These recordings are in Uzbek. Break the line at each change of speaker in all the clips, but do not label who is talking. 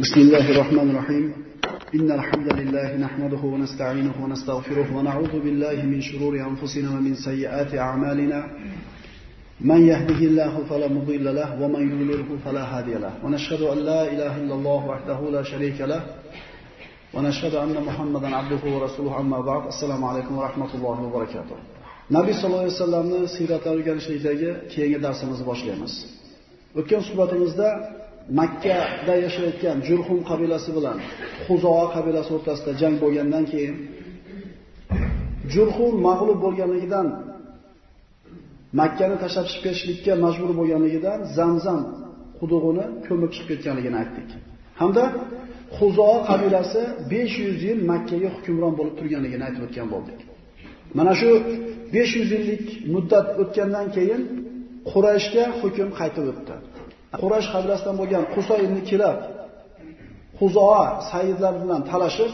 بسم الله الرحمن الرحيم. إن الحمد لله نحمده ونستعينه ونستغفره ونعوذ بالله من شرور أنفسنا ومن سيئات أعمالنا. من يهده الله فلا مضل له ومن يضلله فلا هادي له. ونشهد أن لا إله إلا الله وحده لا شريك له. ونشهد أن محمدا عبده ورسوله. أما بعد السلام عليكم ورحمة الله وبركاته. Nabiy sallallohu alayhi vasallamni siyratini o'rganishlikdagi keyingi darsimizni boshlaymiz. O'tgan suhbatimizda Makkada yashayotgan Jurhum qabilasi bilan Xuzoa qabilasi o'rtasida jang bo'lgandan keyin Jurhum mag'lub bo'lganligidan Makkani tashlab chiqib ketishlikka majbur bo'lganligidan Zamzam qudug'ini ko'mib chiqib ketganligini aytdik. Hamda Xuzoa qabilasi 500 yil Makkaga hukmron bo'lib turganligini aytib o'tgan bo'ldik. Mana shu 500 yillik muddat o'tgandan keyin Qurayshga hukm qaytib o'tdi. Quraysh qabilasidan bo'lgan Qusay ibn Kilab Xuzoa sayyidlar bilan talashib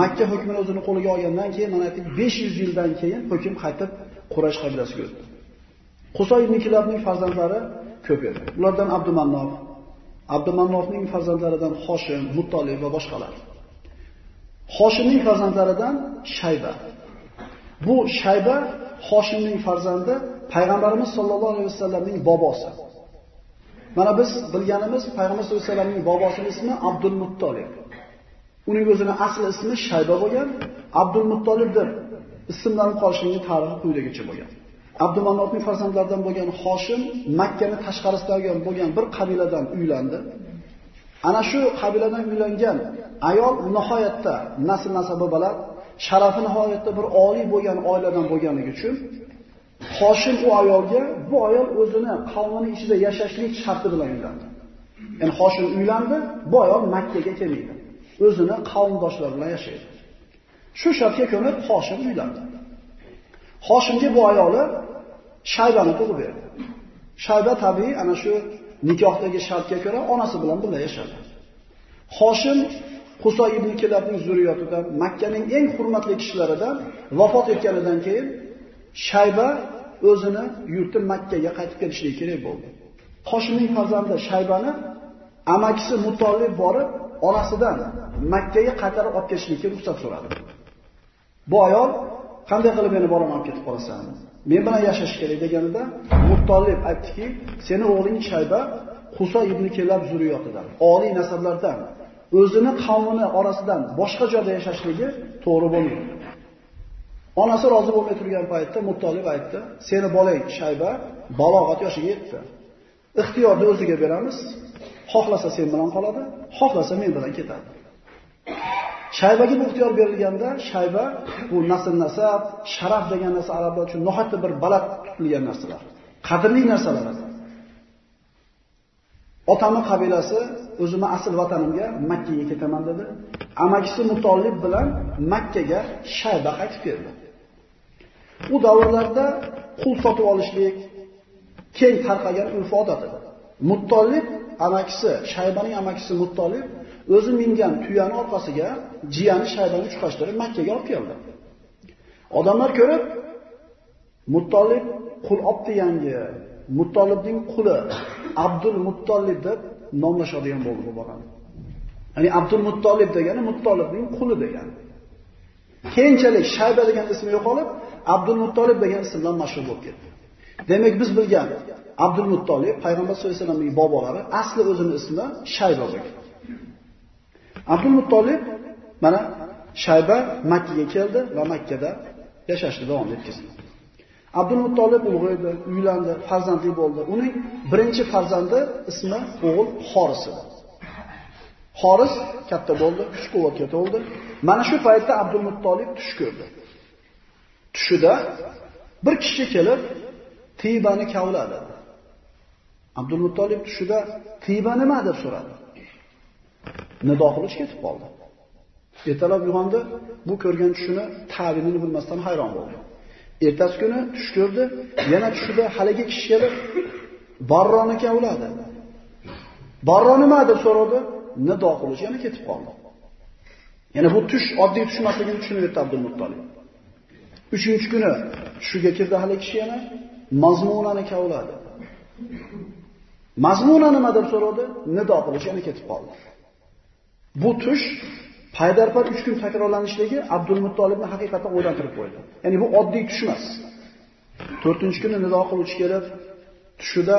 Makka hukmini o'zini qo'liga olgandan keyin mana aytdik 500 yildan keyin hukm qaytib Quraysh qabilasiga o'tdi. Qusay ibn Kilabning farzandlari ko'p edi. Ulardan Abdumannof, Abdumannofning farzandlaridan Hoshim, Muttolib va boshqalar. Hoshimning farzandlaridan Shayba. Bu Shayba Hoshimning farzandi payg'ambarimiz sollallohu alayhi vasallamning bobosi. Mana biz bilganimiz payg'ambar sollallohu alayhi vasallamning bobosining ismi Abdul Muttolib. Uning o'zini asl ismi Shayba bo'lgan, Abdul Muttolib deb ismlanib qolishining tarixi quyidagicha bo'lgan. Abdumanofning farzandlaridan bo'lgan Hoshim Makkani tashqarisidagi bo'lgan bir qabiladan uylandi. Ana shu qabiladan uylangan ayol nihoyatda nasl nasabi baland, sharafi nihoyatda bir oliy bo'lgan oiladan bo'lganligi uchun Hoshim u ayolga bu ayol o'zini qavmini ichida yashashlik sharti bilan uylandi. Ya'ni Hoshim uylandi, bu ayol Makkaga kelmaydi. O'zini qavmdoshlari bilan yashaydi. Shu shartga ko'nib Hoshim uylandi. Hoshimga bu ayoli Shaybani tug'ib berdi. Shayba tabiiy ana shu nikohdagi shartga ko'ra onasi bilan birga yashadi. Hoshim Qusoy ibn Kilabning zurriyotidan, Makkaning eng hurmatli kishilaridan vafot etganidan keyin Shayba o'zini yurti Makkaga qaytib kelishligi kerak bo'ldi. Hoshimning farzandi Shaybani amakisi Mutolib borib, onasidan Makkaga qaytarib olib kelishlikka ruxsat so'radi. Bu ayol qanday qilib meni bolam olib ketib qolasan? Men bilan yashash kerak deganida Mutolib aytdiki, seni o'g'ling Shayba Huso ibn Kelab zurriyotidan, oliy nasablardan, o'zini qavmini orasidan boshqa joyda yashashligi to'g'ri bo'lmaydi. Onasi rozi bo'lmay turgan paytda Muttolib aytdi, seni bolang Shayba balog'at yoshiga yetdi. Ixtiyorni o'ziga beramiz. Xohlasa sen bilan qoladi, xohlasa men bilan ketadi. Shaybaga bu ixtiyor berilganda, Shayba bu nasl nasab, sharaf degan narsa arablar uchun nihoyatda bir balat tutilgan narsalar. Qadrli narsalar. Otamning qabilasi o'zimni asl vatanimga Makkaga ketaman dedi. Amakisi Muttolib bilan Makkaga Shayba qaytib keldi. U davrlarda qul sotib olishlik keng tarqagan urf odat edi. Muttolib amakisi, Shaybaning amakisi Muttolib o'zi mingan tuyani orqasiga jiyani Shaybani chuqashtirib Makkaga olib keldi. Odamlar ko'rib Muttolib qul opti yangi Muttolibning quli Abdul Muttolib deb nomlashadigan bo'ldi bu bolani. Ya'ni Abdul Muttolib degani Muttolibning quli degani. Keyinchalik Shayba degan ismi yo'qolib, Abdul Muttolib degan ism bilan mashhur bo'lib ketdi. Demak, biz bilgan Abdul Muttolib payg'ambar sollallohu alayhi vasallamning bobolari asli o'zining ismi Shayba bo'lgan. Abdul Muttolib mana Shayba Makkaga keldi va Makkada yashashni davom etdi. Abdul Muttolib ulg'aydi, uylandi, farzandli bo'ldi. Uning birinchi farzandi ismi o'g'il Xoris edi. Xoris katta bo'ldi, kuch-quvvatga to'ldi. Mana shu paytda Abdul Muttolib tush ko'rdi. Tushida bir kishi kelib Tibani kavladi. Abdul Muttolib tushida Tiba nima deb so'radi. Nido qilish ketib qoldi. Ertalab uyg'ondi, bu ko'rgan tushini ta'birini bilmasdan hayron bo'ldi. Ertasi kuni tush ko'rdi, yana tushida haligi kishi kelib Barroni kavladi. Barro nima deb so'radi, nido qilish yana ketib qoldi. Yana bu tush oddiy tush emasligini tushunib yetdi Abdul Muttolib. Uchinchi kuni tushiga kirdi hali kishi yana mazmunani kavladi. Mazmuna nima deb so'radi? Nido qilish yana ketib qoldi. Bu tush paydarpay 3 kun takrorlanishligi Abdul Muttolibni haqiqatan o'ylantirib qo'ydi. Ya'ni bu oddiy tush emas. 4-kuni nido qiluvchi kelib, tushida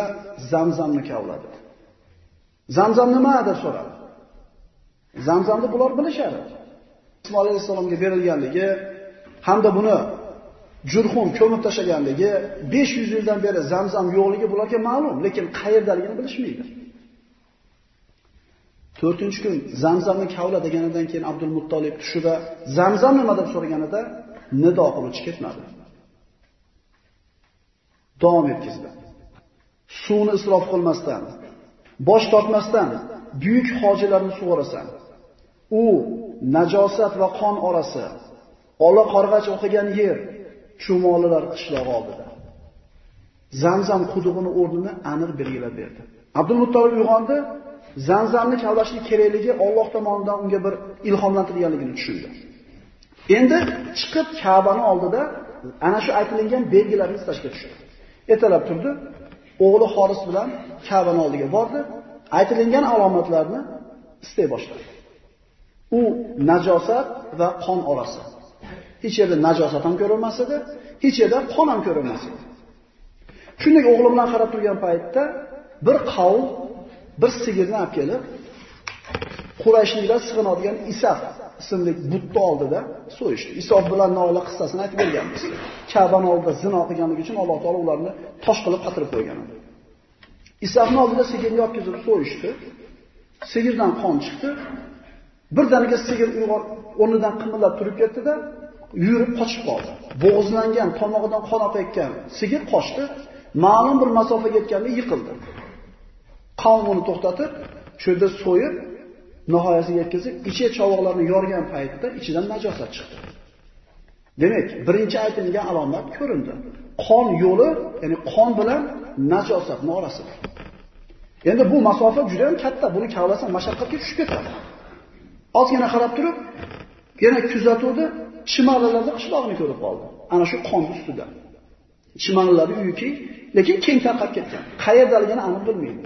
Zamzamni kavladi. Zamzam nima deb so'radi. Zamzamni bular bilishadi. Ismoil alayhisalomga berilganligi hamda buni Jurhum ko'mib tashlaganligi 500 yildan beri Zamzam yo'qligi bularga ma'lum, lekin qayerdaligini bilishmaydi. 4-kun Zamzamni kavla deganidan keyin Abdul Muttolib tushida Zamzam nima deb so'raganida nido qiluvchi ketmadi. Davom etkizdi. Suvni isrof qilmasdan, bosh tortmasdan buyuk hojilarni sug'orasan. U najosat va qon orasi, ola qorg'ach o'qigan yer, chumolilar qishlog'i oldida. Zamzam qudug'ini o'rnini aniq belgilab berdi. Abdul Muttolib uyg'ondi, Zamzamni kavlashlik kerakligi Alloh tomonidan unga bir ilhomlantirilganligini tushundi. Endi chiqib Ka'bani oldida ana shu aytilgan belgilarni istashga tushdi. Ertalab turdi, o'g'li Xoris bilan Ka'bani oldiga bordi, aytilgan alomatlarni istay boshladi. U najosat va qon orasi. Hech yerda najosat ham ko'rilmas edi, hech yerda qon ham ko'rilmas edi. Shunday o'g'limdan bilan qarab turgan paytda bir qavm bir sigirni olib kelib, Qurayshliklar sig'inadigan Isaf ismli butni oldida so'yishdi. Isof bilan Nola qissasini aytib berganmiz. Ka'bani oldida zino qilganligi uchun Alloh taolo ularni tosh qilib qatirib qo'ygan edi. Isofning oldida sigirni yotqizib so'yishdi. Sigirdan qon chiqdi. Birdaniga sigir o'rnidan qimillab turib ketdi-da, yurib qochib qoldi. Bo'g'izlangan, tomog'idan qon oqayotgan sigir qochdi. Ma'lum bir masofaga yetganda yiqildi. Qavm uni to'xtatib, cho'lda so'yib, nihoyasiga yetkazib, ichi chovoqlarni yorgan paytda ichidan najosat chiqdi. Demak, birinchi aytilgan alomat ko'rindi. Qon yo'li, ya'ni qon bilan najosat orasida. Endi bu masofa juda ham katta. Buni kavlasa mashaqqatga tushib ketadi. Ozgina qarab turib, yana kuzatuvdi, chimalalarda qishloqni ko'rib qoldi. Ana shu qon ustida. Chimalilar uyki, lekin keng tarqab ketgan. Qayerdaligini aniq bilmaydi.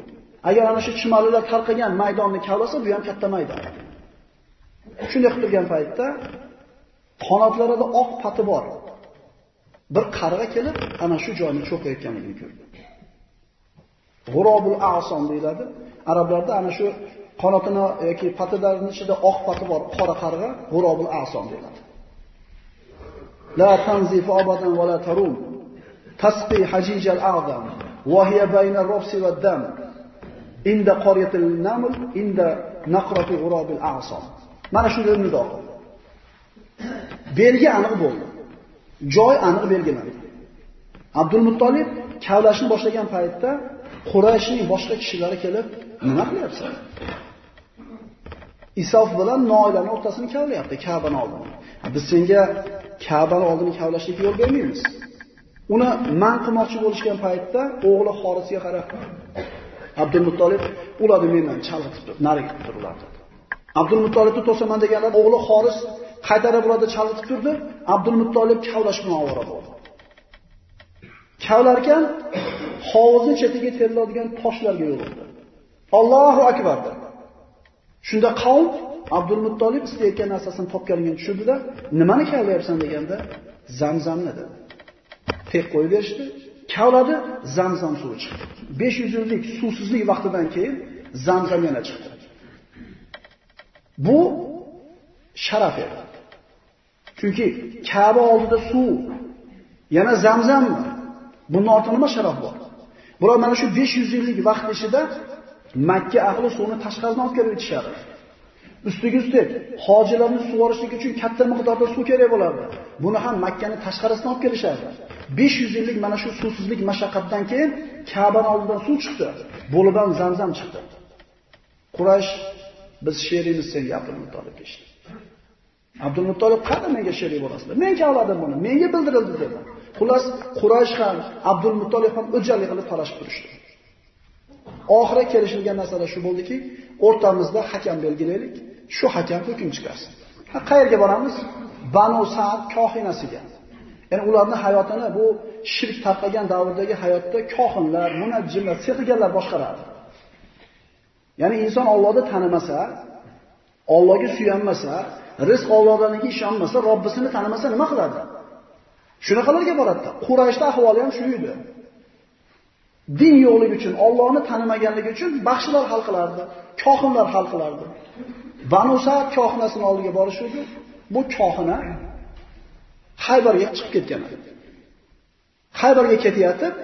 Agar ana shu chimalilar tarqagan maydonni kavlasa, bu ham katta maydon. Shunday qilib turgan paytda qanotlarida oq pati bor. Bir qarg'a kelib, ana shu joyni cho'qayotganligini ko'rdi. G'urobul a'son deyiladi. Arablarda ana shu qanotini yoki patilarning ichida oq pati bor, qora qarg'a g'urobul a'son deyiladi. La tanzifu abadan va la tarum. Tasqi hajijal a'zam wa hiya bayna ar-rafsi wad-dam. inda qaryatil naml inda naqrati g'urobil a'som. Mana shu nido. Belgi aniq bo'ldi. Joy aniq belgilandi. Abdul Muttolib kavlashni boshlagan paytda Qurayshning boshqa kishilari kelib, nima qilyapsan? Isof bilan Noilani o'rtasini kavlayapti Ka'bani oldini. Biz senga Ka'bani oldini kavlashlik yo'l bermaymiz. Uni man qilmoqchi bo'lishgan paytda o'g'li Xorisga qarab Abdul Muttolib ularni mendan chalg'itib turib, nari qilib turdilar. Abdul Muttolibni to'saman deganlar o'g'li Xoris qaytarib ularni chalg'itib turdi. Abdul Muttolib kavlash bilan ovora bo'ldi. Kavlarkan hovuzning chetiga teriladigan toshlarga yo'liqdi. Allohu akbar dedi. Shunda qavm Abdul Muttolib istayotgan narsasini topganligini tushundilar. nimani kavlayapsan deganda, Zamzamni dedi. Tek qo'yib berishdi. Kavladi, Zamzam suvi chiqdi. 500 yillik suvsizlik vaqtidan keyin Zamzam yana chiqdi. Bu sharaf edi. Chunki Ka'ba oldida suv yana Zamzam Bundan ortiq nima sharaf bor? Biroq mana shu 500 yillik vaqt ichida Makka ahli suvni tashqaridan olib kelib ichishadi. Ustiga ustak hojilarni suvorishlik uchun katta miqdorda suv kerak bo'lardi. Buni ham Makkani tashqarisidan olib kelishardi. 500 yillik mana shu suvsizlik mashaqqatdan keyin Ka'baning oldidan suv chiqdi. Bo'lidan Zamzam chiqdi. Quraysh biz sherimiz senga Abdul Muttolib kechdi. Abdul Muttolib qani menga sherik bo'lasizlar? Men kavladim buni, menga bildirildi dedi. Xullas Quraysh ham Abdul Muttolib ham o'jalik qilib talashib turishdi. Oxiri kelishilgan narsa shu bo'ldiki, o'rtamizda hakam belgilaylik, shu hakam hukm chiqarsin. Ha qayerga boramiz? Banu Sa'd kohinasiga. Ya'ni ularning hayotini bu shirk tarqagan davrdagi hayotda kohinlar, munajjimlar, sehrgarlar boshqaradi. Ya'ni inson Allohni tanimasa, Allohga suyanmasa, rizq Allohdaniga ishonmasa, Robbisini tanimasa nima qiladi? Shunaqalarga boradi. Qurayshda ahvoli ham shu edi. Din yo'qligi uchun, Allohni tanimaganligi uchun baxshilar hal qilardi, kohinlar hal qilardi. Banu Sa'd kohinasining oldiga borishdi. Bu kohina Haybarga chiqib ketgan edi. Haybarga ketayotib,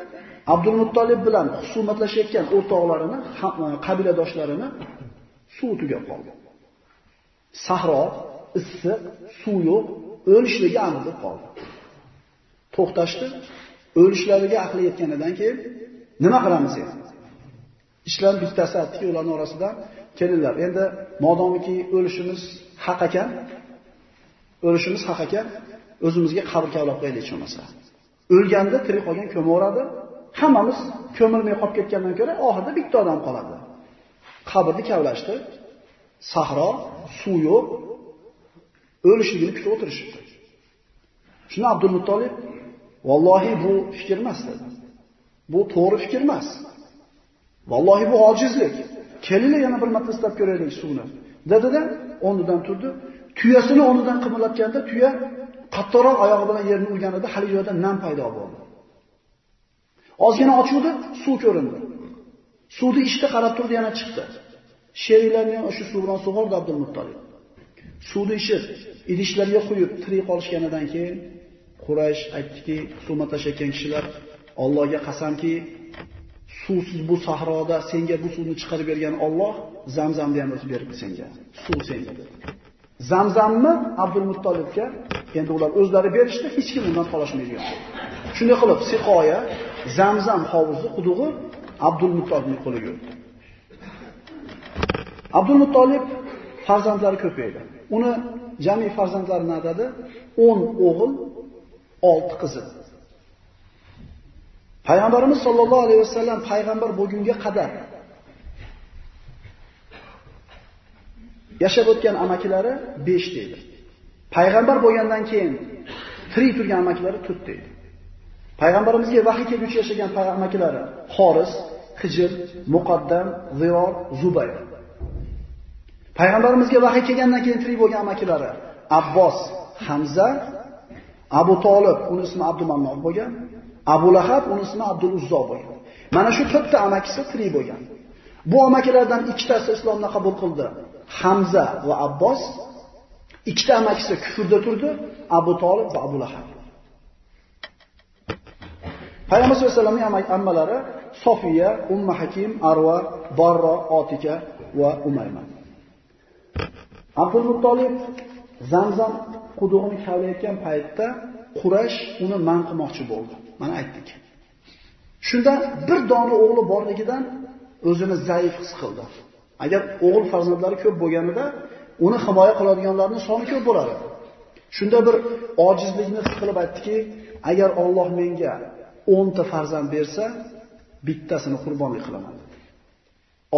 Abdul Muttolib bilan husumatlashayotgan o'rtoqlarini, e, qabiladoshlarini suv tugab qoldi. Sahro, issiq, suv yo'q, o'lishligi aniq bo'lib qoldi. To'xtashdi. O'lishlariga aqli yetganidan keyin nima qilamiz endi? Ishlar bittasi aytdiki, ularning orasidan kelinglar. Endi modomiki o'lishimiz haq ekan, o'lishimiz haq ekan, o'zimizga qabr kavlab qo'yaylik bo'lmasa. O'lganda tirik qolgan ko'maveradi. Hammamiz ko'milmay qolib ketgandan ko'ra oxirida bitta odam qoladi. Qabrni kavlashdi. Sahro, suv yo'q. O'lishligini kutib o'tirishibdi. Shuni Abdulmuttolib Vallohi bu fikr emas dedi. Bu to'g'ri fikr emas. Vallohi bu ojizlik. Kelinglar yana bir marta istab ko'raylik suvni. Dedi-da, o'rnidan turdi. Tuyasini o'rnidan qimirlatganda tuya qattiqroq oyog'i bilan yerni urganida hali joyda nam paydo bo'ldi. Ozgina ochuvdi, suv ko'rindi. Suvni ishda qarab turdi, yana chiqdi. Sheriklarni ham o'sha suv bilan sug'ordi Abdul Muttolib. Suvni ichib, idishlarga quyib, tirik qolishganidan keyin Quraysh aytdiki, suhbatlashayotgan kishilar Allohga qasamki, suvsiz bu sahroda senga bu suvni chiqarib bergan Alloh Zamzamni ham o'zi berdi senga. Suv senga dedi. Zamzamni Abdul Muttolibga endi ular o'zlari berishdi, hech kim undan qolishmaydi. Shunday qilib, siqoya Zamzam hovuzi qudug'i Abdul Muttolibning qo'liga o'tdi. Abdul Muttolib farzandlari ko'paydi. Uni jami farzandlari nadadi 10 o'g'il, olti qizi. Payg'ambarimiz sollallohu alayhi vasallam payg'ambar bo'lgunga qadar yashab o'tgan amakilari 5 deydi. Payg'ambar bo'lgandan keyin tirik turgan amakilari 4 deydi. Payg'ambarimizga vahiy kelguncha yashagan amakilari Xoris, Hijr, Muqaddam, Ziror, Zubayr. Payg'ambarimizga vahiy kelgandan keyin tirik bo'lgan amakilari Abbos, Hamza, Abu Talib, uning ismi Abdumannov bo'lgan, Abu Lahab, uning ismi Abdul Uzzo bo'lgan. Mana shu to'rtta amakisi tirik bo'lgan. Bu amakilardan ikkitasi islomni qabul qildi. Hamza va Abbos. Ikkita amakisi kufrda turdi, Abu Talib va Abu Lahab. Payg'ambar sollallohu alayhi vasallamning ammalari Sofiya, Umma Hakim, Arva, Barra, Otika va Umayma. Abdul Muttolib Zamzam quduqni kavlayotgan paytda Qurash uni man qilmoqchi bo'ldi. Mana aytdik. Shunda bir dona o'g'li borligidan o'zini zaif his qildi. Agar o'g'il farzandlari ko'p bo'lganida uni himoya qiladiganlarning soni ko'p bo'lar edi. Shunda bir ojizlikni his qilib aytdiki, agar Alloh menga 10 ta farzand bersa, bittasini qurbonlik qilaman dedi.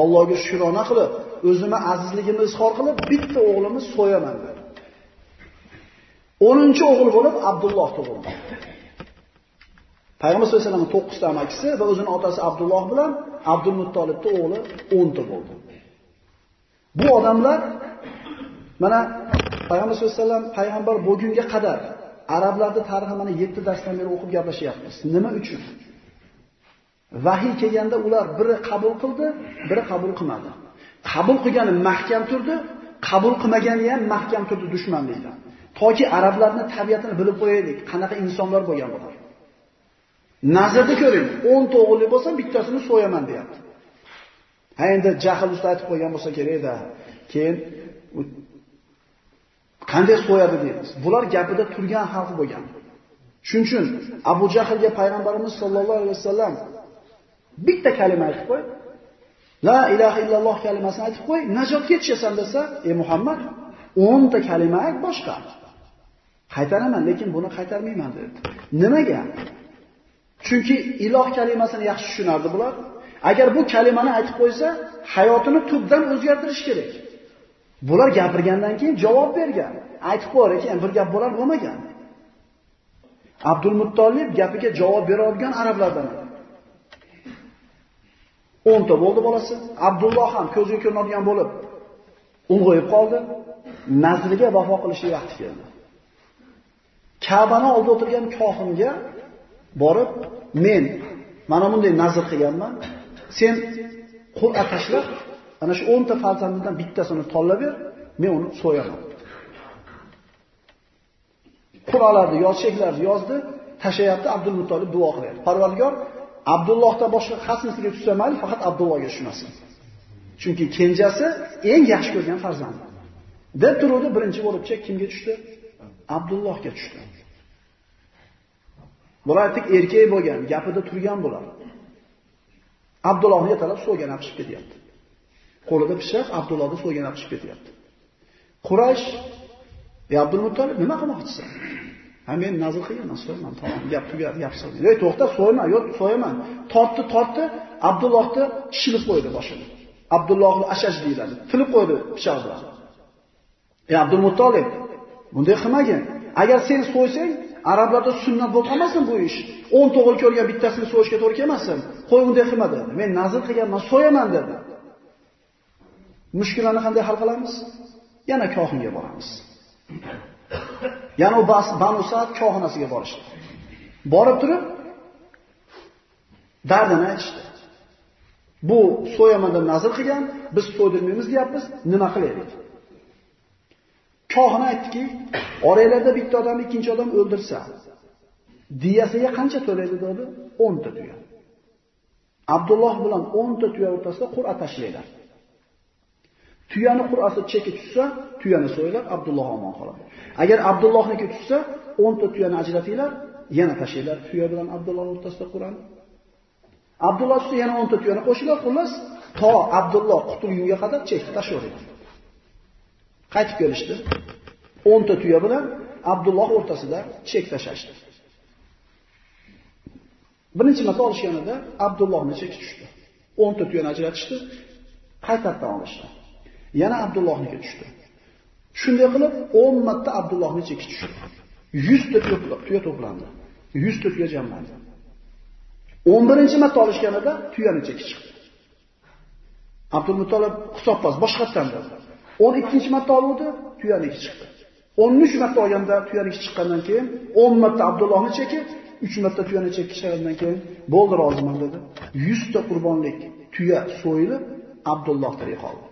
Allohga shukrona qilib, o'zimni azizligimni izhor qilib, bitta o'g'limni so'yaman dedi. 10-chi o'g'il bo'lib Abdulloh tug'ildi. Payg'ambar sollallohu alayhi vasallam 9 ta amakisi va o'zining otasi Abdulloh bilan Abdul Muttolibning o'g'li 10 ta bo'ldi. Bu odamlar mana Payg'ambar sollallohu alayhi vasallam payg'ambar bo'lgunga qadar arablarning tarixini mana 7 darsdan beri o'qib gaplashyapmiz. Nima uchun? Vahiy kelganda ular biri qabul qildi, biri qabul qilmadi. Qabul qilgani mahkam turdi, qabul qilmagani ham mahkam turdi dushmanlikdan. Toki arablarning tabiatini bilib qo'yaylik, qanaqa insonlar bo'lgan bular. Nazarda ko'ring, 10 ta bo'lsa, bittasini so'yaman deyapti. Ha endi jahl usta aytib qo'ygan bo'lsa kerak-da. Keyin qanday so'yadi deymiz. Bular gapida turgan xalq bo'lgan. Shuning uchun Abu Jahlga payg'ambarimiz sollallohu alayhi vasallam bitta kalima aytib qo'y. La ilaha illalloh kalimasini aytib qo'y, najotga yetishasan desa, "Ey Muhammad, 10 ta kalima ayt boshqa." Qaytaraman, lekin buni qaytarmayman dedi. Nimaga? Chunki iloh kalimasini yaxshi tushunardi bular. Agar bu kalimani aytib qo'ysa, hayotini tubdan o'zgartirish kerak. Bular gapirgandan keyin javob bergan. Aytib qo'yar ekan, bir gap bo'lar bo'lmagan. Abdul Muttolib gapiga javob bera olgan arablardan. 10 ta bo'ldi bolasi. Abdulloh ham ko'zga ko'rinadigan bo'lib ulg'ayib qoldi, nazriga vafo qilishi vaqti keldi. Ka'bani olib o'tirgan kohinga borib, men mana bunday nazr qilganman. Sen Qur'a tashlab, ana shu 10 ta farzandidan bittasini tanlab ber, men uni so'yaman. Qur'alarni yozishlarni yozdi, tashayapti Abdul Muttolib duo qilyapti. Parvardigor Abdullohdan boshqa qasmisiga tushsamali faqat Abdullohga tushmasin. Chunki kenjasi eng yaxshi ko'rgan farzandi. Deb turuvdi, birinchi bo'lib kimga tushdi? Abdullohga tushdi. Bular tik erkak bo'lgan, gapida turgan bular. Abdullohni talab so'gan apishib ketyapti. Qo'lida pishiq Abdullohni so'gan apishib ketyapti. Quraysh "Ey Abdul Muttolib, nima qilmoqchisan?" Ha men nazr qilganman, so'yman, tamom, gap tugadi, gap "Ey, to'xta, so'yma, yo'q, so'yaman." Tortdi, tortdi, Abdullohni shilib qo'ydi boshini. Abdullohni ashash deyiladi. Tilib qo'ydi pichoq bilan. Ey Abdul Muttolib, bunday qilmagin. Agar sen so'ysang, arablarda sunnat bo'lib qolmasin bu ish. 10 to'g'ri ko'rgan bittasini so'yishga to'g'ri kelmasin. Qo'y unday qilma dedi. Men nazr qilganman, so'yaman dedi. Mushkulani qanday hal qilamiz? Yana kohinga boramiz. Yana u Banu Sa'd kohinasiga borishdi. Borib turib dardini aytishdi. Bu so'yamanda nazr qilgan, biz so'ydirmaymiz deyapmiz, nima qilaylik? Kohin aytdiki, oranglarda bitta odamni ikkinchi odam o'ldirsa, diyasiga qancha to'laydi dedi? 10 ta tuya. Abdulloh bilan 10 ta tuya o'rtasida qur'a tashlaydilar. Tuyani qur'asi cheki tushsa, tuyani so'ylab Abdulloh omon qoladi. Agar Abdullohniki tushsa, 10 ta tuyani ajratinglar, yana tashlaydilar tuya bilan Abdulloh o'rtasida qur'ani. Abdulloh tushsa yana 10 ta tuyani qo'shinglar, xullas to Abdulloh qutulgunga qadar chekib tashlaydi. Qaytib kelishdi. 10 ta tuya bilan Abdulloh o'rtasida chek tashlashdi. Birinchi marta olishganida Abdullohni chek tushdi. 10 ta tuyani ajratishdi, qaytardan olishdi. Yana Abdullohniki tushdi. Shunday qilib 10 marta Abdullohni chek tushdi. 100 ta tuya to'plandi. 100 ta tuya jamlandi. 11-chi marta olishganida tuyani chek chiqdi. Abdulmuttolib hisobpas boshqasidan dedi. 12 marta oluvdi, tuyaniki chiqdi. 13 marta olganda tuyaniki chiqqandan keyin 10 marta Abdullohni cheki, 3 marta tuyani chekishgandan keyin bo'ldi roziman dedi. 100 ta qurbonlik tuya so'yilib Abdulloh tirik qoldi.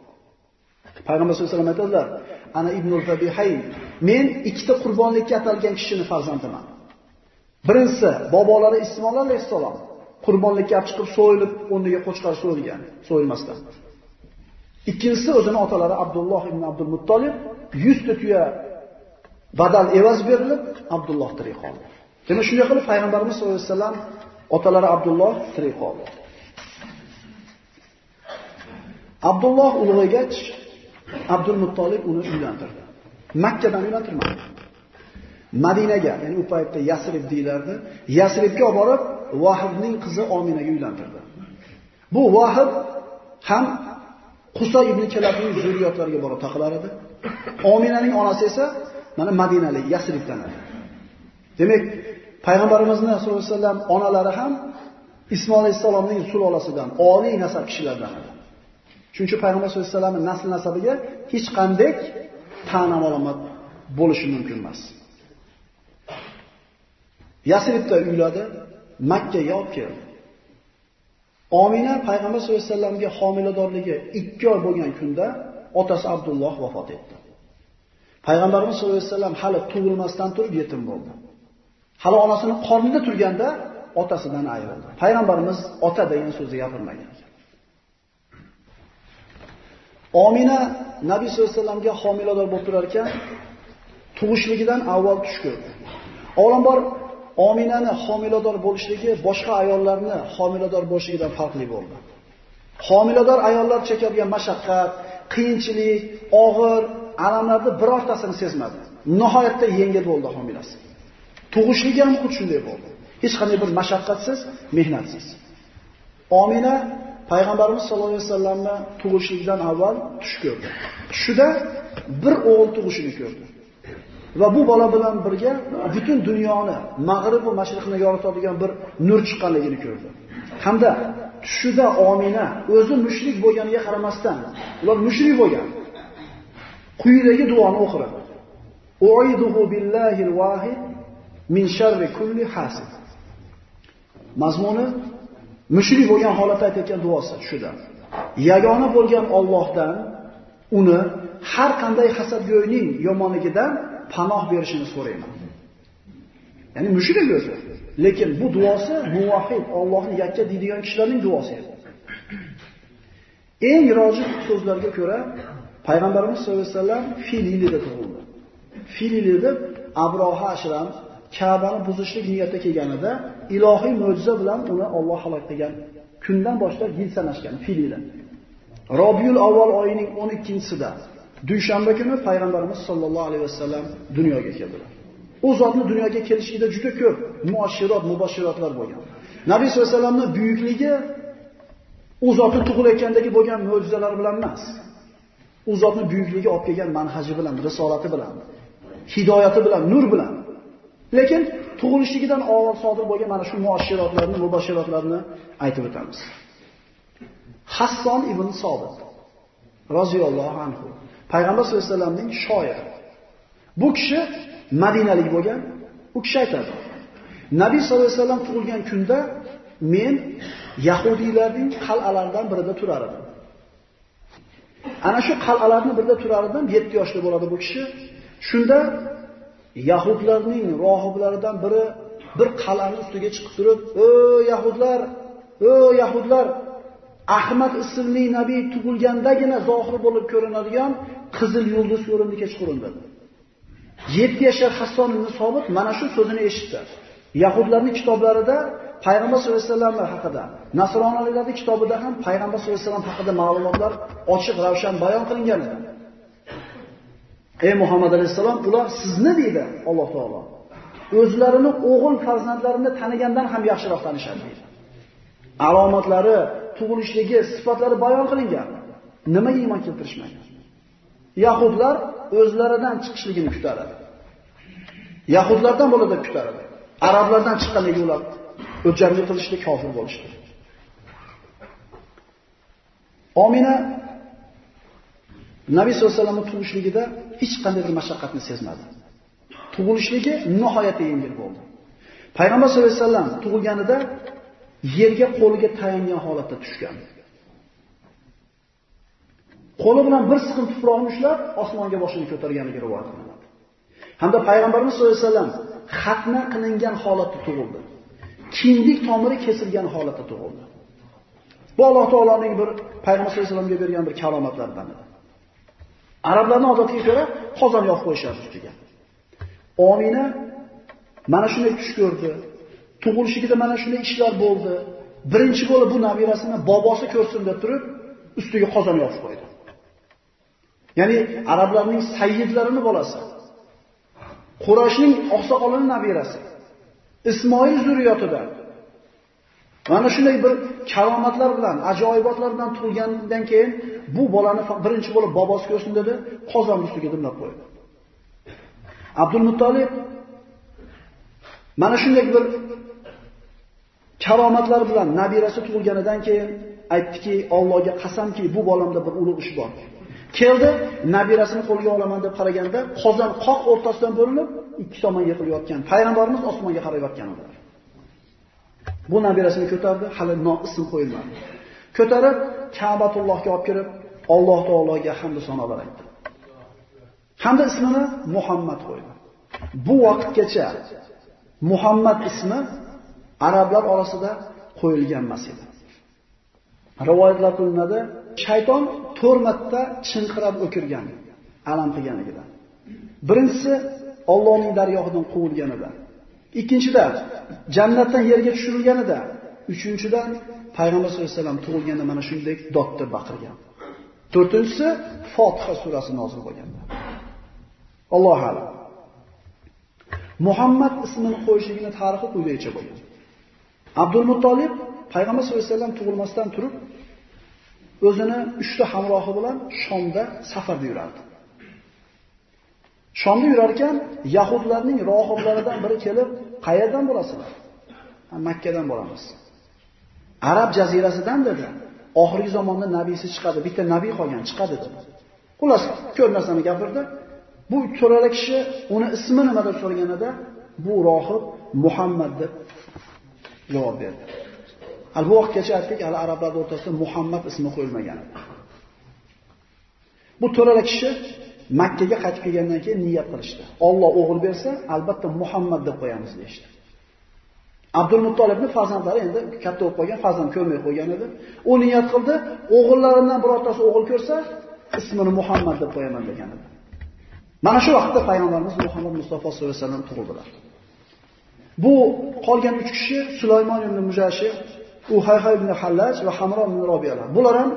Payg'ambar sollallohu alayhi vasallam aytadilar: "Ana ibnul Zabihay, men ikkita qurbonlikka atalgan kishini farzandiman. Birinchisi bobolari Ismoil alayhissalom qurbonlikka olib chiqib so'yilib, o'rniga qo'chqor so'yilgan, so'yilmasdan. Ikkinchisi o'zini otalari Abdulloh ibn Abdul Muttolib 100 ta tuya badal evaz berilib, Abdulloh tirik qoldi. Demak, shunday qilib payg'ambarimiz sollallohu alayhi vasallam otalari Abdulloh tirik qoldi. Abdulloh ulg'aygach, Abdul Muttolib uni uylantirdi. Makkadan uylantirmadi. Madinaga, ya'ni u paytda Yasrib deyilardi. Yasribga olib borib, Vahibning qizi Ominaga uylantirdi. Bu Vahib ham Qusa ibn Kalabning zurriyotlariga borib taqilar edi. Ominaning onasi esa mana Madinalik, Yasribdan edi. Demak, payg'ambarimizning sollallohu alayhi vasallam onalari ham Ismoil alayhisalomning sulolasidan, oliy nasab kishilardan edi. Chunki payg'ambar sollallohu alayhi vasallamning nasl nasabiga hech qanday ta'na ma'lumot bo'lishi mumkin emas. Yasribda uyladi, Makkaga olib keldi. Omina payg'ambar sollallohu alayhi vasallamga homiladorligi 2 oy bo'lgan kunda otasi Abdulloh vafot etdi. Payg'ambarimiz sollallohu alayhi vasallam hali tug'ilmasdan turib yetim bo'ldi. Hali onasini qornida turganda otasidan ayrildi. Payg'ambarimiz ota degan so'zni gapirmagan. Omina Nabiy sollallohu alayhi vasallamga homilador bo'lib turar ekan, tug'ishligidan avval tush ko'rdi. Avvalambor Ominani homilador bo'lishligi boshqa ayollarni homilador bo'lishidan farqli bo'ldi. Homilador ayollar chekadigan mashaqqat, qiyinchilik, og'ir alamlarni birortasini sezmadi. Nihoyatda yengil bo'ldi homilasi. Tug'ishligi ham xuddi shunday bo'ldi. Hech qanday bir mashaqqatsiz, mehnatsiz. Omina payg'ambarimiz sollallohu alayhi vasallamni tug'ishligidan avval tush ko'rdi. Tushida bir o'g'il tug'ishini ko'rdi. Va bu bola bilan birga butun dunyoni, mag'rib va mashriqni yoritadigan bir nur chiqqanligini ko'rdi. Hamda tushida Omina o'zi mushrik bo'lganiga qaramasdan, ular mushrik bo'lgan. Quyidagi duoni o'qiradi Uiduhu billahil wahid min sharri kulli hasid. Mazmuni mushrik bo'lgan holatda aytayotgan duosi tushida Yagona bo'lgan Allohdan uni har qanday hasadgo'yning yomonligidan panoh berishini so'rayman. Ya'ni mushrik o'zi. Lekin bu duosi muvahhid, Allohni yakka deydigan kishilarning duosi edi. Eng rojih so'zlarga ko'ra payg'ambarimiz sollallohu alayhi vasallam fil tug'ildi. Fil yilida Abroha ashram Ka'bani buzishlik niyatda kelganida ilohiy mo'jiza bilan uni Alloh halok qilgan kundan boshlab yil sanashgan fil yili. Robiyul avval oyining 12-sida dushanba kuni payg'ambarimiz sollallohu alayhi vasallam dunyoga keldilar. U zotni dunyoga kelishida juda ko'p muashshirot, mubashshirotlar bo'lgan. Nabiy sollallohu alayhi vasallamning buyukligi u zotni tug'ilayotgandagi bo'lgan mo'jizalar bilan emas. U zotni buyukligi olib kelgan manhaji bilan, risolati bilan, hidoyati bilan, nur bilan. Lekin tug'ilishligidan avval sodir bo'lgan mana shu muashiratlarni, mubashiratlarni aytib o'tamiz. Hasson ibn Sobit roziyallohu anhu payg'ambar sollallohu alayhi vasallamning shoiri. Bu kishi Madinalik bo'lgan, u kishi aytadi. Nabiy sollallohu alayhi vasallam tug'ilgan kunda men yahudiylarning qal'alaridan birida turar edim. Ana shu qal'alarning birida turar edim, 7 yoshli bo'ladi bu kishi. Shunda yahudlarning rohiblaridan biri bir qal'ani ustiga chiqib turib, "Ey yahudlar, ey yahudlar, Ahmad ismli nabiy tug'ilgandagina zohir bo'lib ko'rinadigan qizil yulduz ko'rindi kechqurun" 7 yashar Hasson ibn Sobit mana shu so'zini eshitdi. Yahudlarning kitoblarida Payg'ambar sollallohu alayhi vasallam haqida, Nasroniylarning kitobida ham Payg'ambar sollallohu alayhi vasallam haqida ma'lumotlar ochiq ravshan bayon qilingan edi. Ey Muhammad alayhisalom, ular sizni deydi Alloh taolo. O'zlarini o'g'il farzandlarini tanigandan ham yaxshiroq tanishadi deydi. Alomatlari, tug'ilishligi, sifatlari bayon qilingan. Nimaga iymon keltirishmagan? Yahudlar o'zlaridan chiqishligini kutaradi. Yahudlardan bo'ladi deb kutaradi. Arablardan chiqqanligi ular o'jarlik qilishda kofir bo'lishdi. Omina Nabiy sollallohu alayhi vasallamning tug'ishligida hech qanday bir mashaqqatni sezmadi. Tug'ilishligi nihoyatda yengil bo'ldi. Payg'ambar sollallohu alayhi vasallam tug'ilganida yerga qo'liga tayangan holatda tushgan. Qo'li bilan bir siqim tuproqni ushlab, osmonga boshini ko'targanligi rivoyat qilinadi. Hamda payg'ambarimiz sollallohu alayhi vasallam xatna qilingan holatda tug'ildi. Kindik tomiri kesilgan holatda tug'ildi. Bu Alloh taoloning bir payg'ambar sollallohu alayhi vasallamga bergan bir kalomatlaridan edi. Arablarning odatiga ko'ra qozon yoqib qo'yishar ustiga. Omina mana shunday tush ko'rdi. Tug'ilishligida mana shunday ishlar bo'ldi. Birinchi bo'lib bu nabirasini bobosi ko'rsin deb turib, ustiga qozon yoqib qo'ydi. Ya'ni arablarning sayyidlarining bolasi. Qurashning oqsoqolining nabirasi. Ismoil zurriyotidan. Mana shunday bir karomatlar bilan, ajoyibotlar bilan tug'ilgandan keyin bu bolani birinchi bo'lib bobosi ko'rsin dedi, qozon ustiga dimlab qo'ydi. Abdul Muttolib mana shunday bir karomatlar bilan nabirasi tug'ilganidan keyin aytdiki, Allohga qasamki, bu bolamda bir ulug' ish bor. Keldi, nabirasini qo'lga olaman deb qaraganda, qozon qoq o'rtasidan bo'linib, ikki tomonga yiqilib yotgan. Payg'ambarimiz osmonga qarab yotgan edilar. Bu nabirasini ko'tardi, hali no ism qo'yilmadi. Ko'tarib Ka'batullohga olib kirib, Alloh taologa hamd sanolar aytdi. Hamda ismini Muhammad qo'ydi. Bu vaqtgacha Muhammad ismi arablar orasida qo'yilgan emas edi. Rivoyatlar qilinadi, shayton to'rmatda chinqirab o'kirgan, alam qilganligidan. Birinchisi Allohning daryohidan quvilganida. Ikkinchida jannatdan yerga tushirilganida, uchinchidan payg'ambar sollallohu alayhi vasallam tug'ilganda mana shunday dod baqirgan. To'rtinchisi Fotiha surasi nozil bo'lganda. Alloh a'lam. Muhammad ismini qo'yishligini tarixi quyidagicha bo'lgan. Abdul Muttolib payg'ambar sollallohu alayhi vasallam tug'ilmasdan turib o'zini 3 ta hamrohi bilan Shomda safarda yurardi. Shomda yurar ekan, yahudlarning rohiblaridan biri kelib, "Qayerdan bo'lasizlar?" "Makkadan boramiz." Arab jazirasidan dedi. Oxirgi zamonda nabiysi chiqadi, bitta nabiy qolgan chiqadi dedi. Xullas, ko'p narsani gapirdi. Bu to'rala kishi uni ismi nima deb so'raganida, bu rohib Muhammad deb javob berdi. Hali bu vaqtgacha aytdik, hali arablar o'rtasida Muhammad ismi qo'yilmagan. Bu to'rala kishi Makka ga qaytib kelgandan keyin niyat qilishdi. Alloh o'g'il bersa, albatta Muhammad deb qo'yamiz deshti. Abdul Muttolibning farzandlari endi katta bo'lib qolgan, farzand ko'rmay qo'ygan edi. U niyat qildi, o'g'illaridan birortasi o'g'il ko'rsa, ismini Muhammad deb qo'yaman degan edi. Mana shu vaqtda payg'ambarimiz Muhammad Mustafa sollallohu alayhi vasallam tug'ildilar. Bu qolgan 3 kishi Sulaymon ibn Mujashi, u Hayhay ibn Hallaj va Hamro ibn Robiyalar. Bular ham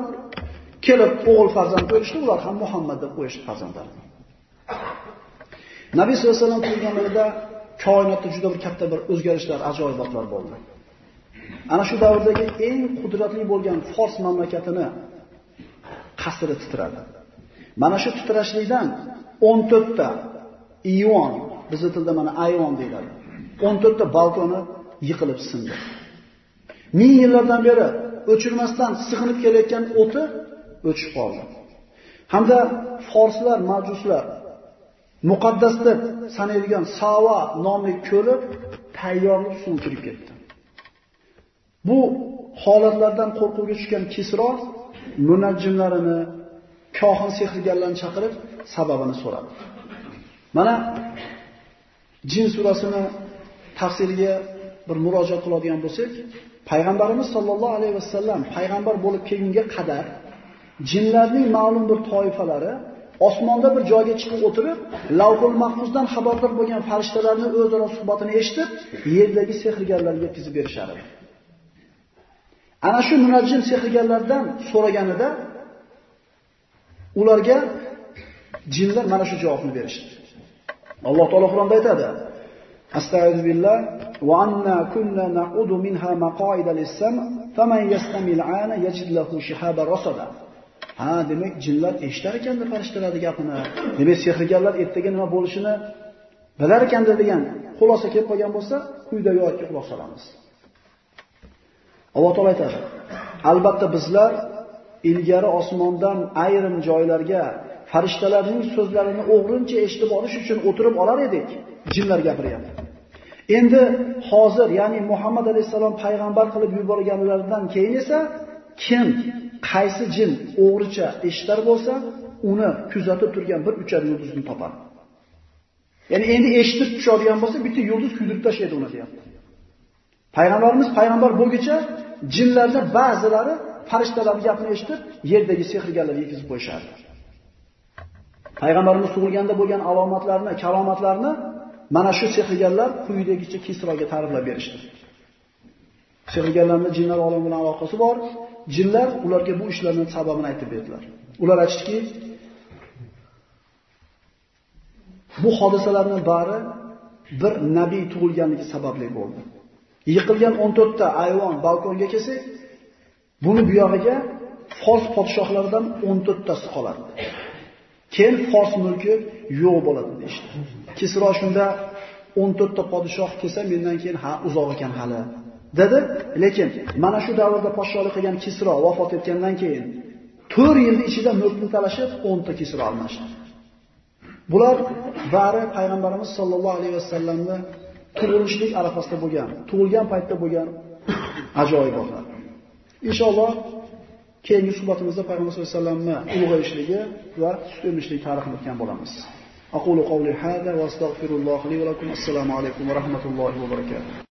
kelib o'g'il farzand ko'rishdi, ular ham Muhammad deb qo'yishdi farzandlarini. Nabiy sollallohu alayhi vasallam tug'ilganlarida koinotda juda bir katta bir o'zgarishlar, ajoyibotlar bo'ldi. Ana shu davrdagi eng qudratli bo'lgan Fors mamlakatini qasri titradi. Mana shu titrashlikdan 14 ta iyon, bizning tilda mana ayvon deyiladi. 14 ta balkoni yiqilib sindi. Ming yillardan beri o'chirmasdan sig'inib kelayotgan o'ti o'chib qoldi. Hamda forslar, majuslar muqaddas deb sanaydigan Sava nomli ko'li tayyorlik suv kirib ketdi. Bu holatlardan qo'rquvga tushgan Kisro munajjimlarini, kohin sehrgarlarni chaqirib sababini so'radi. Mana Jin surasini tafsiriga bir murojaat qiladigan bo'lsak, payg'ambarimiz sollallohu alayhi vasallam payg'ambar bo'lib kelgunga qadar jinlarning ma'lum bir toifalari osmonda bir joyga chiqib o'tirib, Lavhul Mahfuzdan xabardor bo'lgan farishtalarning o'zaro suhbatini eshitib, yerdagi sehrgarlarga yetkazib berishar edi. Ana shu munajjim sehrgarlardan so'raganida ularga jinlar mana shu javobni berishdi. Alloh taolo Qur'onda aytadi: "Astagfirullah billah كنا anna kunna naqudu minha فمن lis-sam' faman yastami al-ana yajid lahu shihaban rasada. Ha, demak jinlar eshitar ekanda farishtalarning gapini. Demak sehrgarlar ertaga nima bo'lishini bilar ekanda degan xulosa kelib qolgan bo'lsa, quyidagi oyatga quloq solamiz. Alloh taolo aytadi: Albatta bizlar ilgari osmondan ayrim joylarga farishtalarning so'zlarini o'g'rincha eshitib olish uchun o'tirib olar edik. Jinlar gapiryapti. Endi hozir, ya'ni Muhammad alayhisalom payg'ambar qilib yuborganlaridan keyin esa kim qaysi jin o'g'richa eshitar bo'lsa, uni kuzatib turgan bir uchar yulduzni topadi. Ya'ni endi eshitib tushadigan bo'lsa, bitta yulduz kuydirib tashlaydi uni deyapti. Payg'ambarimiz payg'ambar bo'lguncha jinlarda ba'zilari farishtalarning gapini eshitib, yerdagi sehrgarlarga yetkazib qo'yishardi. Payg'ambarimiz tug'ilganda bo'lgan alomatlarni, kalomatlarni mana shu sehrgarlar quyidagicha Kisroga ta'riflab berishdi. Sehrgarlarning jinlar olami bilan aloqasi bor. Jinlar ularga bu ishlarning sababini aytib berdilar. Ular aytishdiki, bu hodisalarning bari bir nabiy tug'ilganligi sababli bo'ldi. Yiqilgan 14 ta ayvon balkonga kelsak, buni bu yog'iga Fors podshohlaridan 14 tasi qoladi. Keyin Fors mulki yo'q bo'ladi deydi. Kisro shunda 14 ta podshoh kelsa, mendan keyin ha uzoq ekan hali dedi. Lekin mana shu davrda podshohlik qilgan Kisro vafot etgandan keyin 4 yil ichida mulkni talashib 10 ta Kisro almashdi. Bular bari payg'ambarimiz sollallohu alayhi vasallamni tug'ilishlik arafasida bo'lgan, tug'ilgan paytda bo'lgan ajoyibotlar. Inshaalloh keyingi suhbatimizda payg'ambar sollallohu alayhi vasallamni ulg'ayishligi va sut emishlik tarixini o'tgan bo'lamiz. Aqulu qawli hada va astagfirulloh li va lakum assalomu alaykum va rahmatullohi va barakatuh.